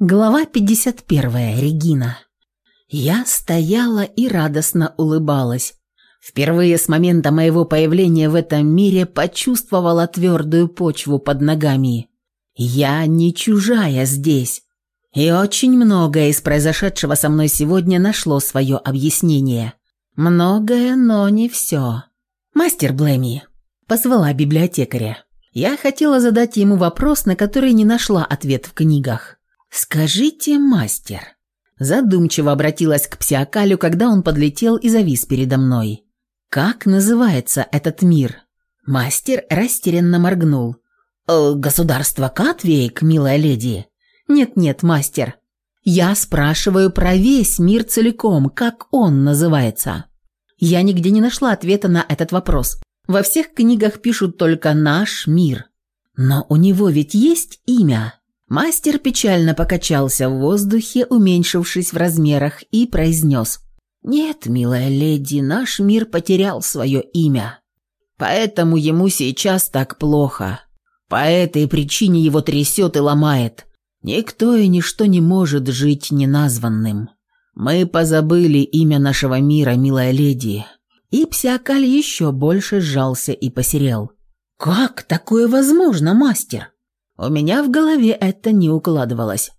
Глава 51. Регина. Я стояла и радостно улыбалась. Впервые с момента моего появления в этом мире почувствовала твердую почву под ногами. Я не чужая здесь. И очень многое из произошедшего со мной сегодня нашло свое объяснение. Многое, но не все. «Мастер Блэми», – позвала библиотекаря. Я хотела задать ему вопрос, на который не нашла ответ в книгах. «Скажите, мастер», – задумчиво обратилась к псиакалю, когда он подлетел и завис передо мной. «Как называется этот мир?» Мастер растерянно моргнул. «Э, «Государство Катвейк, милая леди?» «Нет-нет, мастер. Я спрашиваю про весь мир целиком, как он называется». Я нигде не нашла ответа на этот вопрос. Во всех книгах пишут только «наш мир». Но у него ведь есть имя. Мастер печально покачался в воздухе, уменьшившись в размерах, и произнес. «Нет, милая леди, наш мир потерял свое имя. Поэтому ему сейчас так плохо. По этой причине его трясет и ломает. Никто и ничто не может жить неназванным. Мы позабыли имя нашего мира, милая леди». И Псиакаль еще больше сжался и посерел. «Как такое возможно, мастер?» У меня в голове это не укладывалось.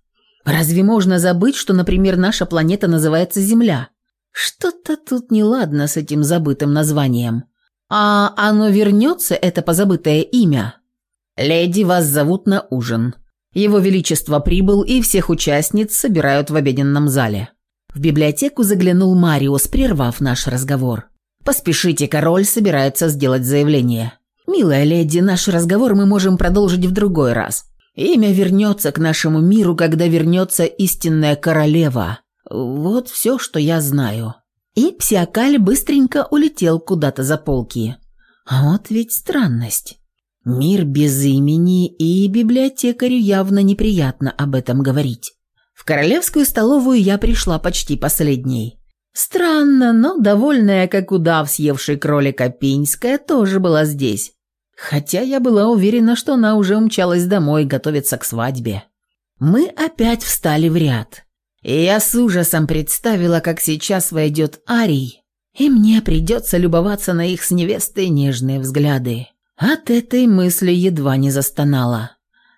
Разве можно забыть, что, например, наша планета называется Земля? Что-то тут неладно с этим забытым названием. А оно вернется, это позабытое имя? Леди, вас зовут на ужин. Его Величество прибыл, и всех участниц собирают в обеденном зале. В библиотеку заглянул Мариус, прервав наш разговор. «Поспешите, король собирается сделать заявление». «Милая леди, наш разговор мы можем продолжить в другой раз. Имя вернется к нашему миру, когда вернется истинная королева. Вот все, что я знаю». И Псиакаль быстренько улетел куда-то за полки. Вот ведь странность. Мир без имени, и библиотекарю явно неприятно об этом говорить. В королевскую столовую я пришла почти последней. Странно, но довольная, как удав, съевший кролика Пиньская, тоже была здесь. Хотя я была уверена, что она уже умчалась домой, готовится к свадьбе. Мы опять встали в ряд. И я с ужасом представила, как сейчас войдет Арий, и мне придется любоваться на их с невестой нежные взгляды. От этой мысли едва не застонала.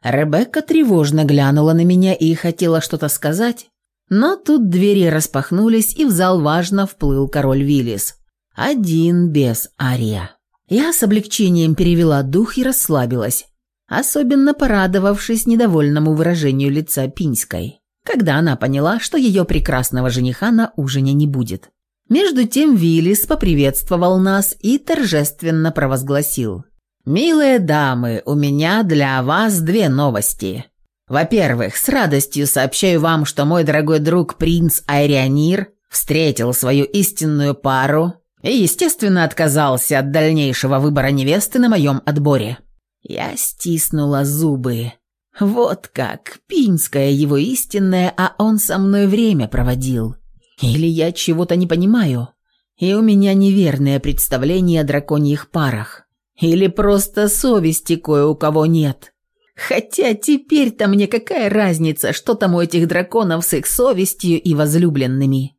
Ребекка тревожно глянула на меня и хотела что-то сказать, но тут двери распахнулись, и в зал важно вплыл король Виллис. Один без Ария. Я с облегчением перевела дух и расслабилась, особенно порадовавшись недовольному выражению лица Пинской, когда она поняла, что ее прекрасного жениха на ужине не будет. Между тем Виллис поприветствовал нас и торжественно провозгласил. «Милые дамы, у меня для вас две новости. Во-первых, с радостью сообщаю вам, что мой дорогой друг принц Айрионир встретил свою истинную пару и, естественно, отказался от дальнейшего выбора невесты на моем отборе. Я стиснула зубы. Вот как, Пинская его истинная, а он со мной время проводил. Или я чего-то не понимаю, и у меня неверное представление о драконьих парах. Или просто совести кое у кого нет. Хотя теперь-то мне какая разница, что там у этих драконов с их совестью и возлюбленными.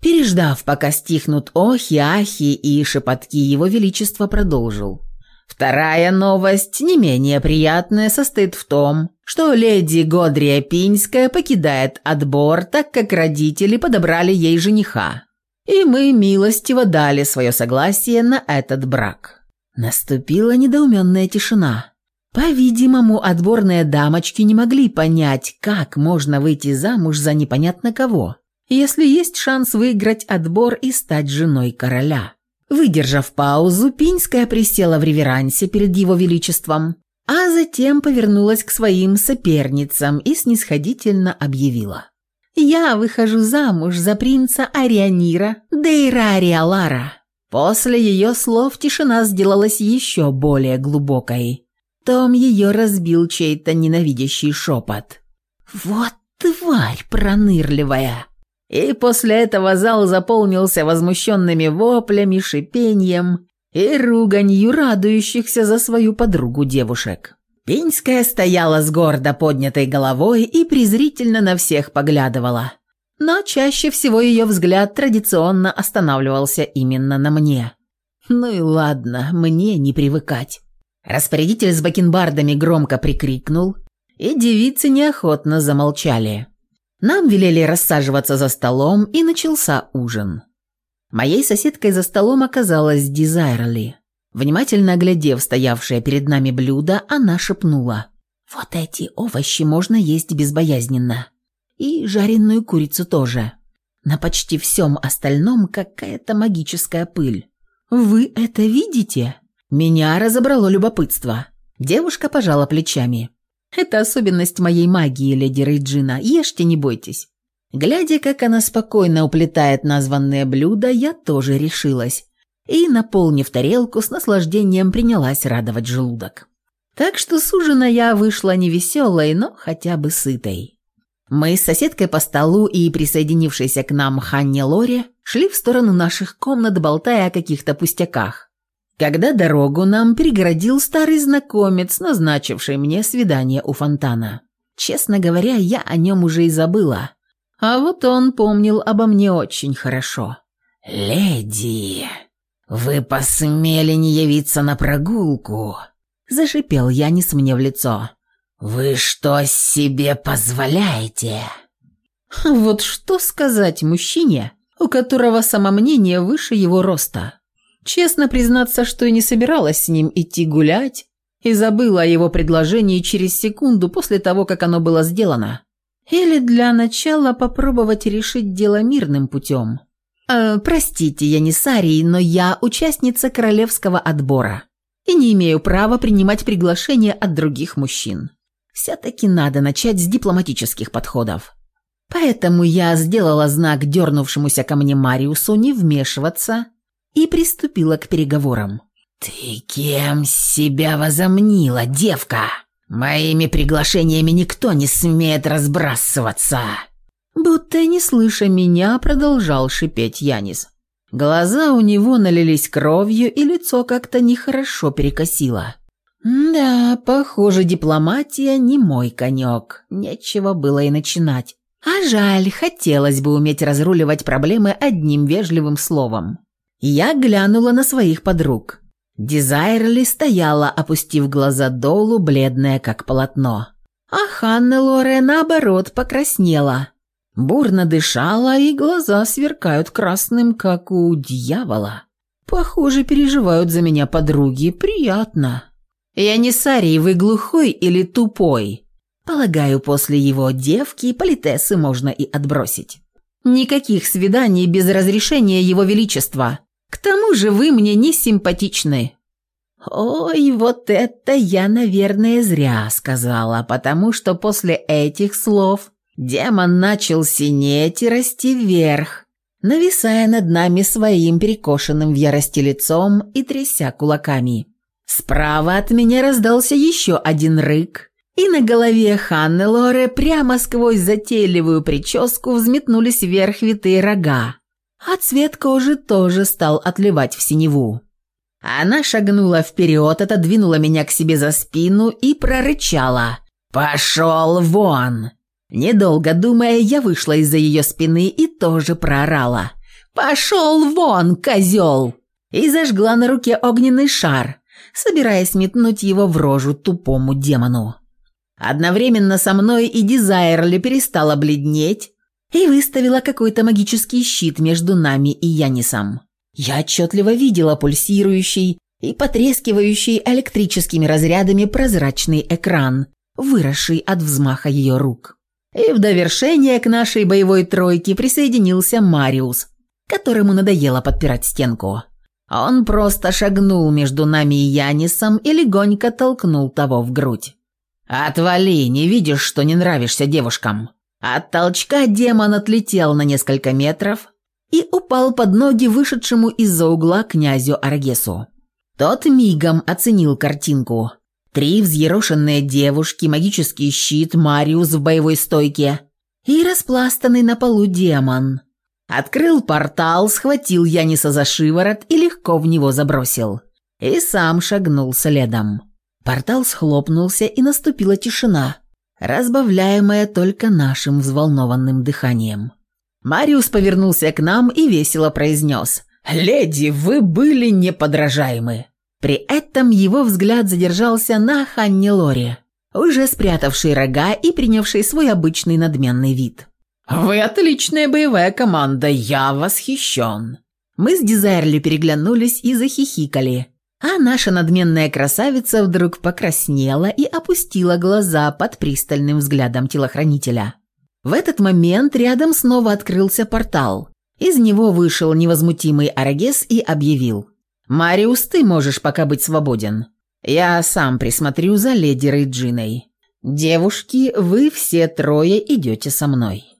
Переждав, пока стихнут охи, ахи и шепотки, его величество продолжил. Вторая новость, не менее приятная, состоит в том, что леди Годрия Пинская покидает отбор, так как родители подобрали ей жениха. И мы милостиво дали свое согласие на этот брак. Наступила недоуменная тишина. По-видимому, отборные дамочки не могли понять, как можно выйти замуж за непонятно кого если есть шанс выиграть отбор и стать женой короля. Выдержав паузу, Пинская присела в реверансе перед его величеством, а затем повернулась к своим соперницам и снисходительно объявила. «Я выхожу замуж за принца Арианира Дейра Ариалара». После ее слов тишина сделалась еще более глубокой. Том ее разбил чей-то ненавидящий шепот. «Вот тварь пронырливая!» и после этого зал заполнился возмущенными воплями, шипением и руганью радующихся за свою подругу девушек. Пинская стояла с гордо поднятой головой и презрительно на всех поглядывала. Но чаще всего ее взгляд традиционно останавливался именно на мне. «Ну и ладно, мне не привыкать». Распорядитель с бакенбардами громко прикрикнул, и девицы неохотно замолчали. Нам велели рассаживаться за столом, и начался ужин. Моей соседкой за столом оказалась Дизайрли. Внимательно оглядев стоявшее перед нами блюдо, она шепнула. «Вот эти овощи можно есть безбоязненно. И жареную курицу тоже. На почти всем остальном какая-то магическая пыль. Вы это видите?» Меня разобрало любопытство. Девушка пожала плечами. Это особенность моей магии, леди Рейджина. Ешьте, не бойтесь». Глядя, как она спокойно уплетает названное блюдо, я тоже решилась. И, наполнив тарелку, с наслаждением принялась радовать желудок. Так что с ужина я вышла не веселой, но хотя бы сытой. Мы с соседкой по столу и присоединившейся к нам Ханне Лори шли в сторону наших комнат, болтая о каких-то пустяках когда дорогу нам перегородил старый знакомец, назначивший мне свидание у фонтана. Честно говоря, я о нем уже и забыла. А вот он помнил обо мне очень хорошо. «Леди, вы посмели не явиться на прогулку?» Зашипел Янис мне в лицо. «Вы что себе позволяете?» Вот что сказать мужчине, у которого самомнение выше его роста. Честно признаться, что и не собиралась с ним идти гулять, и забыла о его предложении через секунду после того, как оно было сделано. Или для начала попробовать решить дело мирным путем. «Э, «Простите, я не Сарий, но я участница королевского отбора и не имею права принимать приглашения от других мужчин. Все-таки надо начать с дипломатических подходов. Поэтому я сделала знак дернувшемуся ко мне Мариусу не вмешиваться и приступила к переговорам. «Ты кем себя возомнила, девка? Моими приглашениями никто не смеет разбрасываться!» Будто не слыша меня, продолжал шипеть Янис. Глаза у него налились кровью, и лицо как-то нехорошо перекосило. «Да, похоже, дипломатия не мой конек. Нечего было и начинать. А жаль, хотелось бы уметь разруливать проблемы одним вежливым словом. Я глянула на своих подруг. Дизайрли стояла, опустив глаза долу, бледная как полотно. А Ханна Лоре, наоборот, покраснела. Бурно дышала, и глаза сверкают красным, как у дьявола. Похоже, переживают за меня подруги. Приятно. Я не Сарий, вы глухой или тупой? Полагаю, после его девки политессы можно и отбросить. Никаких свиданий без разрешения его величества. К тому же вы мне не симпатичны». «Ой, вот это я, наверное, зря сказала, потому что после этих слов демон начал синеть и расти вверх, нависая над нами своим перекошенным в ярости лицом и тряся кулаками. Справа от меня раздался еще один рык, и на голове Ханны Лоре прямо сквозь затейливую прическу взметнулись вверх витые рога, а цвет кожи тоже стал отливать в синеву. Она шагнула вперед, отодвинула меня к себе за спину и прорычала. «Пошел вон!» Недолго думая, я вышла из-за ее спины и тоже проорала. «Пошел вон, козел!» И зажгла на руке огненный шар, собираясь метнуть его в рожу тупому демону. Одновременно со мной и Дизайрли перестала бледнеть, и выставила какой-то магический щит между нами и Янисом. Я отчетливо видела пульсирующий и потрескивающий электрическими разрядами прозрачный экран, выросший от взмаха ее рук. И в довершение к нашей боевой тройке присоединился Мариус, которому надоело подпирать стенку. Он просто шагнул между нами и Янисом и легонько толкнул того в грудь. «Отвали, не видишь, что не нравишься девушкам?» От толчка демон отлетел на несколько метров и упал под ноги вышедшему из-за угла князю Аргесу. Тот мигом оценил картинку. Три взъерошенные девушки, магический щит, Мариус в боевой стойке и распластанный на полу демон. Открыл портал, схватил Яниса за шиворот и легко в него забросил. И сам шагнул следом. Портал схлопнулся, и наступила тишина – разбавляемое только нашим взволнованным дыханием. Мариус повернулся к нам и весело произнес «Леди, вы были неподражаемы!» При этом его взгляд задержался на Ханни Лоре, уже спрятавшей рога и принявшей свой обычный надменный вид. «Вы отличная боевая команда, я восхищен!» Мы с Дизайрли переглянулись и захихикали – а наша надменная красавица вдруг покраснела и опустила глаза под пристальным взглядом телохранителя. В этот момент рядом снова открылся портал. Из него вышел невозмутимый Арагес и объявил. «Мариус, ты можешь пока быть свободен. Я сам присмотрю за леди Рейджиной. Девушки, вы все трое идете со мной».